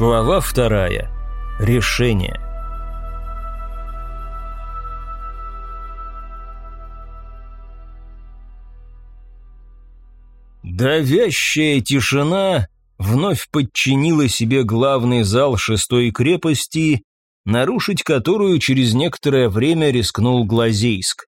Глава вторая. Решение. Давящая тишина вновь подчинила себе главный зал шестой крепости, нарушить которую через некоторое время рискнул Глазейск.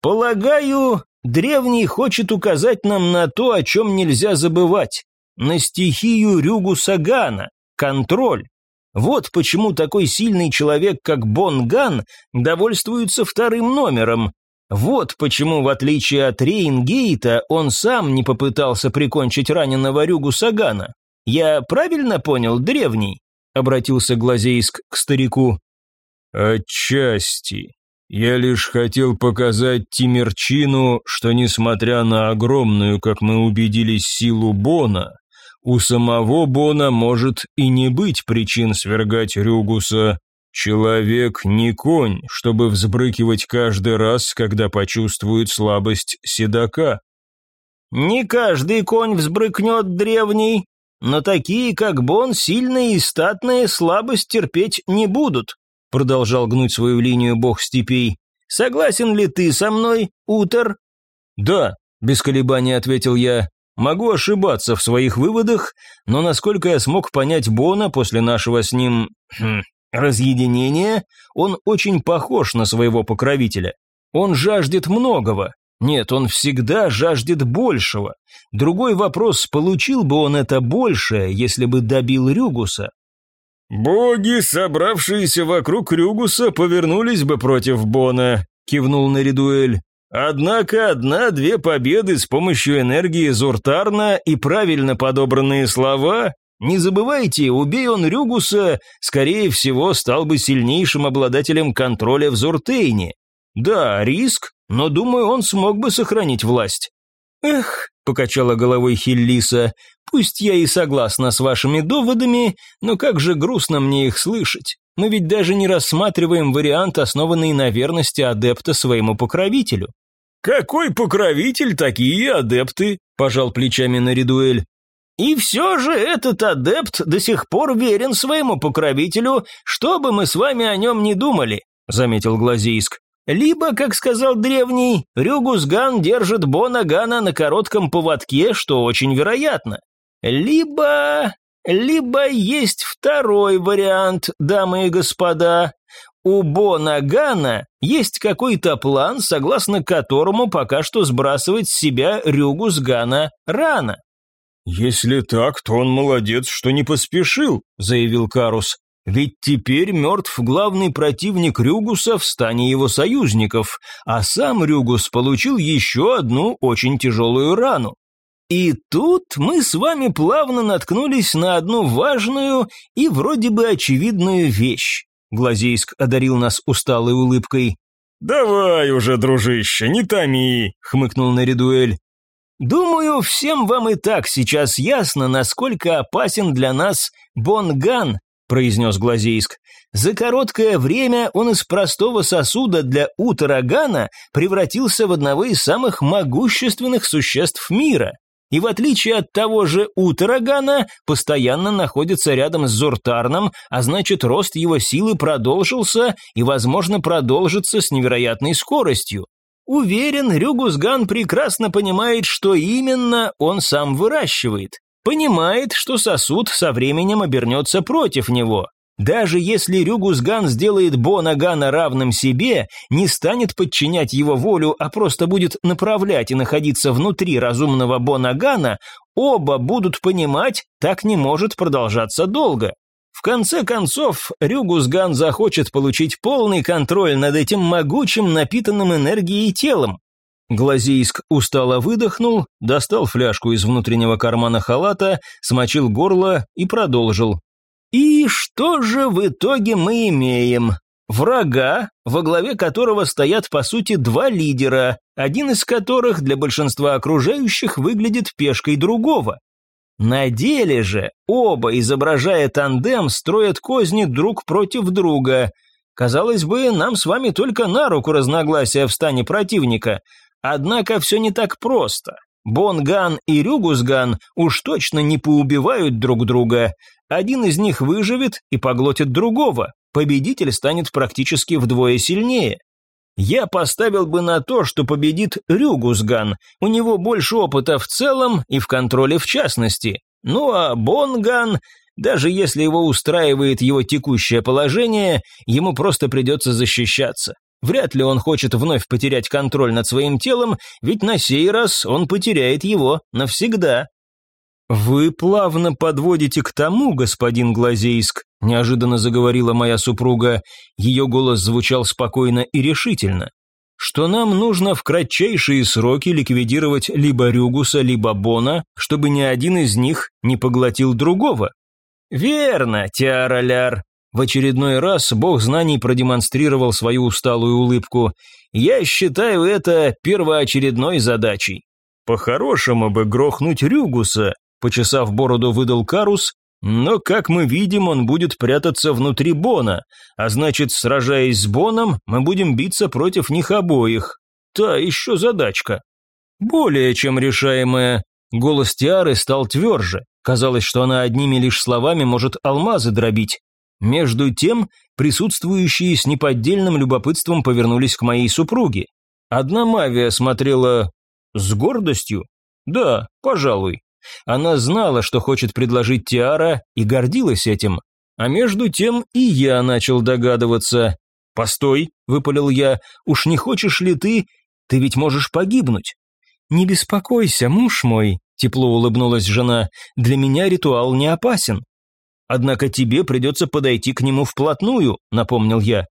«Полагаю, древний хочет указать нам на то, о чем нельзя забывать, на стихию Рюгу Сагана, контроль. Вот почему такой сильный человек, как Бон Ган, довольствуется вторым номером. Вот почему, в отличие от Рейнгейта, он сам не попытался прикончить раненого Рюгу Сагана. Я правильно понял, древний? Обратился Глазейск к старику. Отчасти. Я лишь хотел показать Тимирчину, что несмотря на огромную, как мы убедились, силу Бона, у самого Бона может и не быть причин свергать Рюгуса. Человек не конь, чтобы взбрыкивать каждый раз, когда почувствует слабость седока. Не каждый конь взбрыкнет древний, но такие, как Бон, сильные и статные, слабость терпеть не будут, продолжал гнуть свою линию бог степей. Согласен ли ты со мной, Утер? Да, без колебаний ответил я. Могу ошибаться в своих выводах, но насколько я смог понять Бона после нашего с ним хм, разъединения, он очень похож на своего покровителя. Он жаждет многого. Нет, он всегда жаждет большего. Другой вопрос, получил бы он это большее, если бы добил Рюгуса? «Боги, собравшиеся вокруг Рюгуса, повернулись бы против Бона», — кивнул Наридуэль. Однако одна-две победы с помощью энергии Зуртарна и правильно подобранные слова не забывайте, убей он Рюгуса, скорее всего, стал бы сильнейшим обладателем контроля в Зуртейне. Да, риск, но думаю, он смог бы сохранить власть. Эх, покачала головой Хиллиса, пусть я и согласна с вашими доводами, но как же грустно мне их слышать. Мы ведь даже не рассматриваем вариант, основанный на верности адепта своему покровителю. «Какой покровитель, такие адепты?» – пожал плечами Наридуэль. «И все же этот адепт до сих пор верен своему покровителю, что бы мы с вами о нем не думали», – заметил Глазийск. «Либо, как сказал древний, Рюгусган держит Бонагана на коротком поводке, что очень вероятно. Либо... либо есть второй вариант, дамы и господа. У Бонагана есть какой-то план, согласно которому пока что сбрасывать с себя Рюгу с Гана рано. «Если так, то он молодец, что не поспешил», — заявил Карус. «Ведь теперь мертв главный противник Рюгуса в стане его союзников, а сам Рюгус получил еще одну очень тяжелую рану. И тут мы с вами плавно наткнулись на одну важную и вроде бы очевидную вещь. Глазейск одарил нас усталой улыбкой. «Давай уже, дружище, не томи», — хмыкнул Наридуэль. «Думаю, всем вам и так сейчас ясно, насколько опасен для нас Бонган», — произнес Глазейск. «За короткое время он из простого сосуда для Утарагана превратился в одного из самых могущественных существ мира и в отличие от того же Утарагана, постоянно находится рядом с Зуртарном, а значит рост его силы продолжился и, возможно, продолжится с невероятной скоростью. Уверен, Рюгусган прекрасно понимает, что именно он сам выращивает. Понимает, что сосуд со временем обернется против него. Даже если Рюгусган сделает Бонагана равным себе, не станет подчинять его волю, а просто будет направлять и находиться внутри разумного Бонагана, оба будут понимать, так не может продолжаться долго. В конце концов, Рюгусган захочет получить полный контроль над этим могучим, напитанным энергией телом. Глазийск устало выдохнул, достал фляжку из внутреннего кармана халата, смочил горло и продолжил. И что же в итоге мы имеем? Врага, во главе которого стоят по сути два лидера, один из которых для большинства окружающих выглядит пешкой другого. На деле же оба, изображая тандем, строят козни друг против друга. Казалось бы, нам с вами только на руку разногласия в стане противника. Однако все не так просто. Бонган и Рюгусган уж точно не поубивают друг друга. Один из них выживет и поглотит другого. Победитель станет практически вдвое сильнее. Я поставил бы на то, что победит Рюгусган. У него больше опыта в целом и в контроле в частности. Ну а Бонган, даже если его устраивает его текущее положение, ему просто придется защищаться. Вряд ли он хочет вновь потерять контроль над своим телом, ведь на сей раз он потеряет его навсегда. «Вы плавно подводите к тому, господин Глазейск», – неожиданно заговорила моя супруга. Ее голос звучал спокойно и решительно. «Что нам нужно в кратчайшие сроки ликвидировать либо Рюгуса, либо Бона, чтобы ни один из них не поглотил другого». «Верно, Тиараляр», в очередной раз бог знаний продемонстрировал свою усталую улыбку. «Я считаю это первоочередной задачей». «По-хорошему бы грохнуть Рюгуса», – почесав бороду, выдал Карус, «но, как мы видим, он будет прятаться внутри Бона, а значит, сражаясь с Боном, мы будем биться против них обоих. Та еще задачка». «Более чем решаемая». Голос Тиары стал тверже. Казалось, что она одними лишь словами может алмазы дробить. Между тем, присутствующие с неподдельным любопытством повернулись к моей супруге. Одна Мавия смотрела с гордостью. Да, пожалуй. Она знала, что хочет предложить Тиара, и гордилась этим. А между тем и я начал догадываться. «Постой», — выпалил я, — «уж не хочешь ли ты? Ты ведь можешь погибнуть». «Не беспокойся, муж мой», — тепло улыбнулась жена, — «для меня ритуал не опасен. Однако тебе придется подойти к нему вплотную», — напомнил я.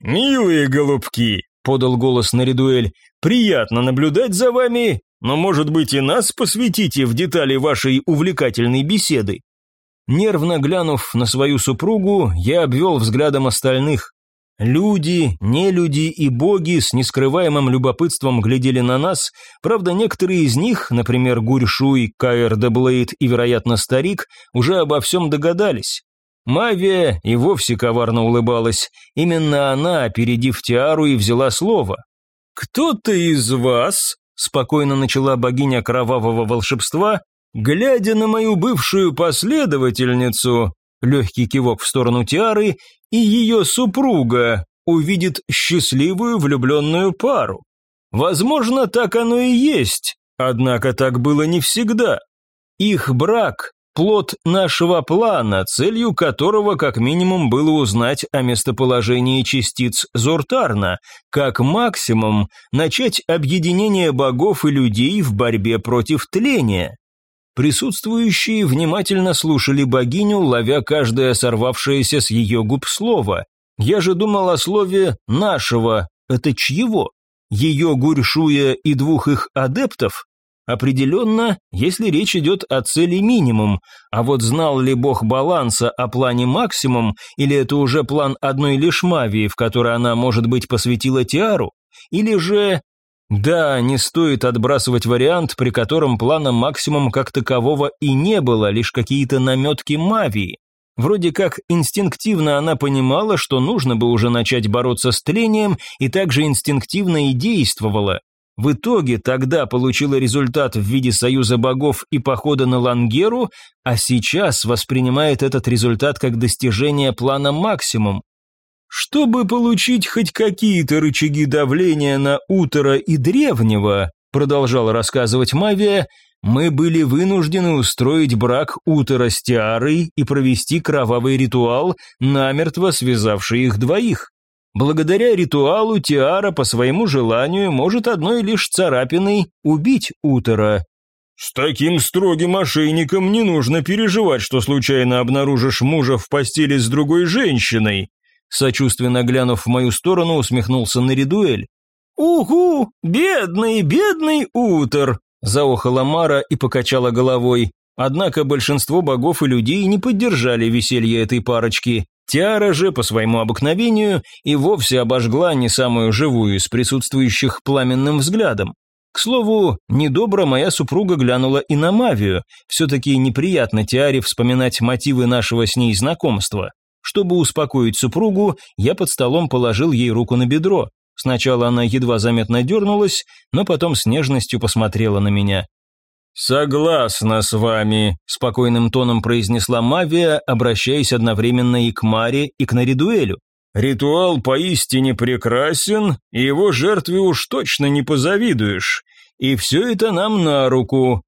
«Милые голубки», — подал голос Наридуэль, — «приятно наблюдать за вами, но, может быть, и нас посвятите в детали вашей увлекательной беседы». Нервно глянув на свою супругу, я обвел взглядом остальных. Люди, нелюди и боги с нескрываемым любопытством глядели на нас, правда некоторые из них, например Гурьшуй, Каэр Деблейд и, вероятно, Старик, уже обо всем догадались. Мавия и вовсе коварно улыбалась, именно она, опередив Тиару, и взяла слово. «Кто-то из вас», — спокойно начала богиня кровавого волшебства, глядя на мою бывшую последовательницу, легкий кивок в сторону Тиары, и ее супруга увидит счастливую влюбленную пару. Возможно, так оно и есть, однако так было не всегда. Их брак – плод нашего плана, целью которого как минимум было узнать о местоположении частиц Зортарна, как максимум начать объединение богов и людей в борьбе против тления. Присутствующие внимательно слушали богиню, ловя каждое сорвавшееся с ее губ слово. Я же думал о слове «нашего». Это чьего? Ее Гурьшуя и двух их адептов? Определенно, если речь идет о цели минимум, а вот знал ли бог баланса о плане максимум, или это уже план одной лишь Мавии, в которой она, может быть, посвятила Тиару? Или же да, не стоит отбрасывать вариант, при котором плана максимум как такового и не было, лишь какие-то наметки Мавии. Вроде как инстинктивно она понимала, что нужно бы уже начать бороться с тлением, и также инстинктивно и действовала. В итоге тогда получила результат в виде союза богов и похода на Лангеру, а сейчас воспринимает этот результат как достижение плана максимум. Чтобы получить хоть какие-то рычаги давления на утро и древнего, продолжал рассказывать Мавия, мы были вынуждены устроить брак Утора с Тиарой и провести кровавый ритуал, намертво связавший их двоих. Благодаря ритуалу Тиара по своему желанию может одной лишь царапиной убить Утора. «С таким строгим ошейником не нужно переживать, что случайно обнаружишь мужа в постели с другой женщиной», Сочувственно глянув в мою сторону, усмехнулся Наридуэль. «Угу, бедный, бедный утор!» Заохала Мара и покачала головой. Однако большинство богов и людей не поддержали веселье этой парочки. Тиара же, по своему обыкновению, и вовсе обожгла не самую живую из присутствующих пламенным взглядом. К слову, недобро моя супруга глянула и на Мавию, все-таки неприятно Тиаре вспоминать мотивы нашего с ней знакомства. Чтобы успокоить супругу, я под столом положил ей руку на бедро. Сначала она едва заметно дернулась, но потом с нежностью посмотрела на меня. «Согласна с вами», – спокойным тоном произнесла Мавия, обращаясь одновременно и к Маре, и к Наридуэлю. «Ритуал поистине прекрасен, и его жертве уж точно не позавидуешь. И все это нам на руку».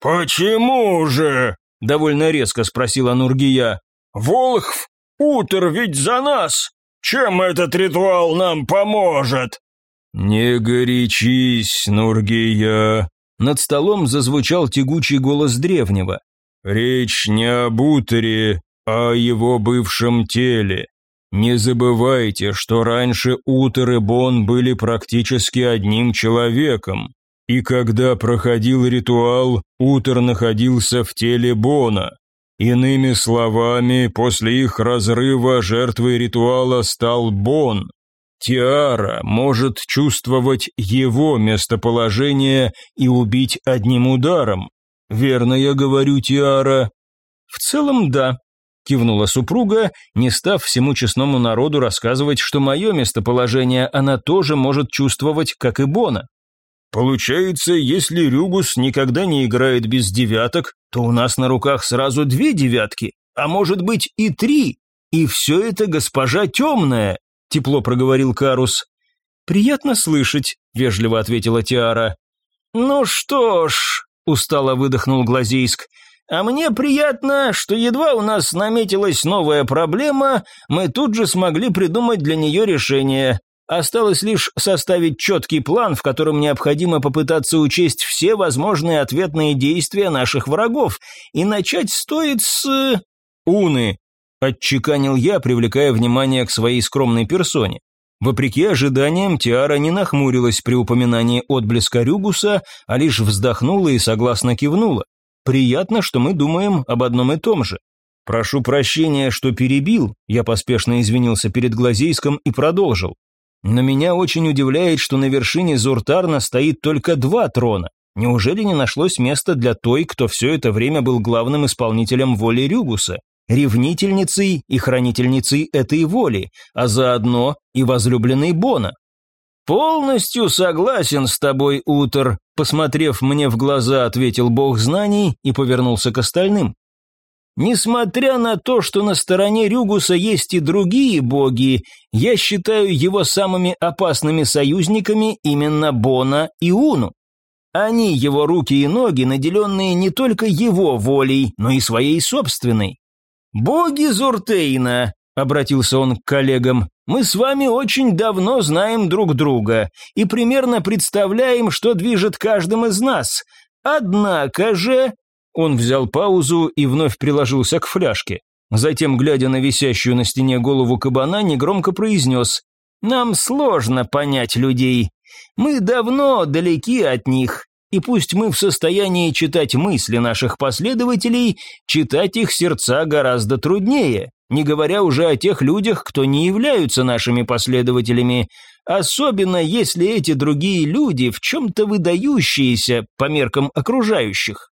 «Почему же?» – довольно резко спросила Нургия. «Волхв, Утр ведь за нас! Чем этот ритуал нам поможет?» «Не горячись, Нургия!» Над столом зазвучал тягучий голос древнего. «Речь не об Утере, а о его бывшем теле. Не забывайте, что раньше Утер и Бон были практически одним человеком. И когда проходил ритуал, Утер находился в теле Бона. Иными словами, после их разрыва жертвой ритуала стал Бон. Тиара может чувствовать его местоположение и убить одним ударом. Верно я говорю, Тиара? В целом, да, кивнула супруга, не став всему честному народу рассказывать, что мое местоположение она тоже может чувствовать, как и Бона. Получается, если Рюгус никогда не играет без девяток, то у нас на руках сразу две девятки, а может быть и три. И все это госпожа темная, тепло проговорил Карус. Приятно слышать, вежливо ответила Тиара. Ну что ж, устало выдохнул Глазейск. А мне приятно, что едва у нас наметилась новая проблема, мы тут же смогли придумать для нее решение. Осталось лишь составить четкий план, в котором необходимо попытаться учесть все возможные ответные действия наших врагов, и начать стоит с... Уны, отчеканил я, привлекая внимание к своей скромной персоне. Вопреки ожиданиям, Тиара не нахмурилась при упоминании отблеска Рюгуса, а лишь вздохнула и согласно кивнула. Приятно, что мы думаем об одном и том же. Прошу прощения, что перебил, я поспешно извинился перед Глазейском и продолжил. Но меня очень удивляет, что на вершине Зуртарна стоит только два трона. Неужели не нашлось места для той, кто все это время был главным исполнителем воли Рюгуса, ревнительницей и хранительницей этой воли, а заодно и возлюбленной Бона? «Полностью согласен с тобой, Утер», посмотрев мне в глаза, ответил бог знаний и повернулся к остальным. Несмотря на то, что на стороне Рюгуса есть и другие боги, я считаю его самыми опасными союзниками именно Бона и Уну. Они, его руки и ноги, наделенные не только его волей, но и своей собственной. «Боги Зуртейна», — обратился он к коллегам, — «мы с вами очень давно знаем друг друга и примерно представляем, что движет каждым из нас. Однако же он взял паузу и вновь приложился к фляжке. Затем, глядя на висящую на стене голову кабана, негромко произнес «Нам сложно понять людей. Мы давно далеки от них, и пусть мы в состоянии читать мысли наших последователей, читать их сердца гораздо труднее, не говоря уже о тех людях, кто не являются нашими последователями, особенно если эти другие люди в чем-то выдающиеся по меркам окружающих.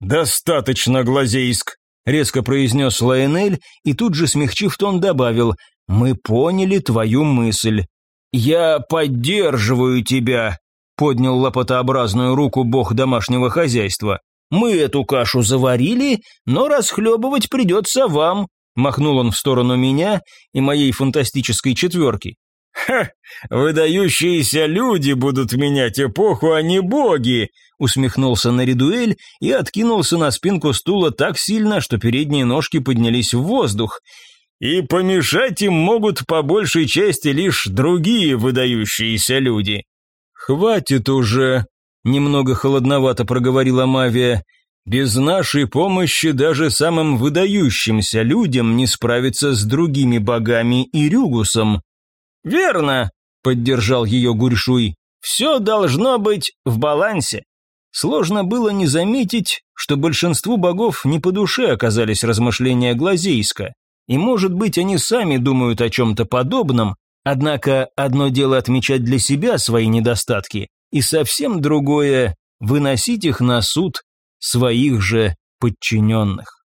«Достаточно, Глазейск», — резко произнес Лайонель и тут же, смягчив тон, добавил «Мы поняли твою мысль». «Я поддерживаю тебя», — поднял лопатообразную руку бог домашнего хозяйства. «Мы эту кашу заварили, но расхлебывать придется вам», — махнул он в сторону меня и моей фантастической четверки. «Ха! Выдающиеся люди будут менять эпоху, а не боги!» усмехнулся Наридуэль и откинулся на спинку стула так сильно, что передние ножки поднялись в воздух. «И помешать им могут по большей части лишь другие выдающиеся люди». «Хватит уже!» — немного холодновато проговорила Мавия. «Без нашей помощи даже самым выдающимся людям не справиться с другими богами и Рюгусом». «Верно», — поддержал ее Гуршуй. «Все должно быть в балансе». Сложно было не заметить, что большинству богов не по душе оказались размышления Глазейска, и, может быть, они сами думают о чем-то подобном, однако одно дело отмечать для себя свои недостатки, и совсем другое – выносить их на суд своих же подчиненных.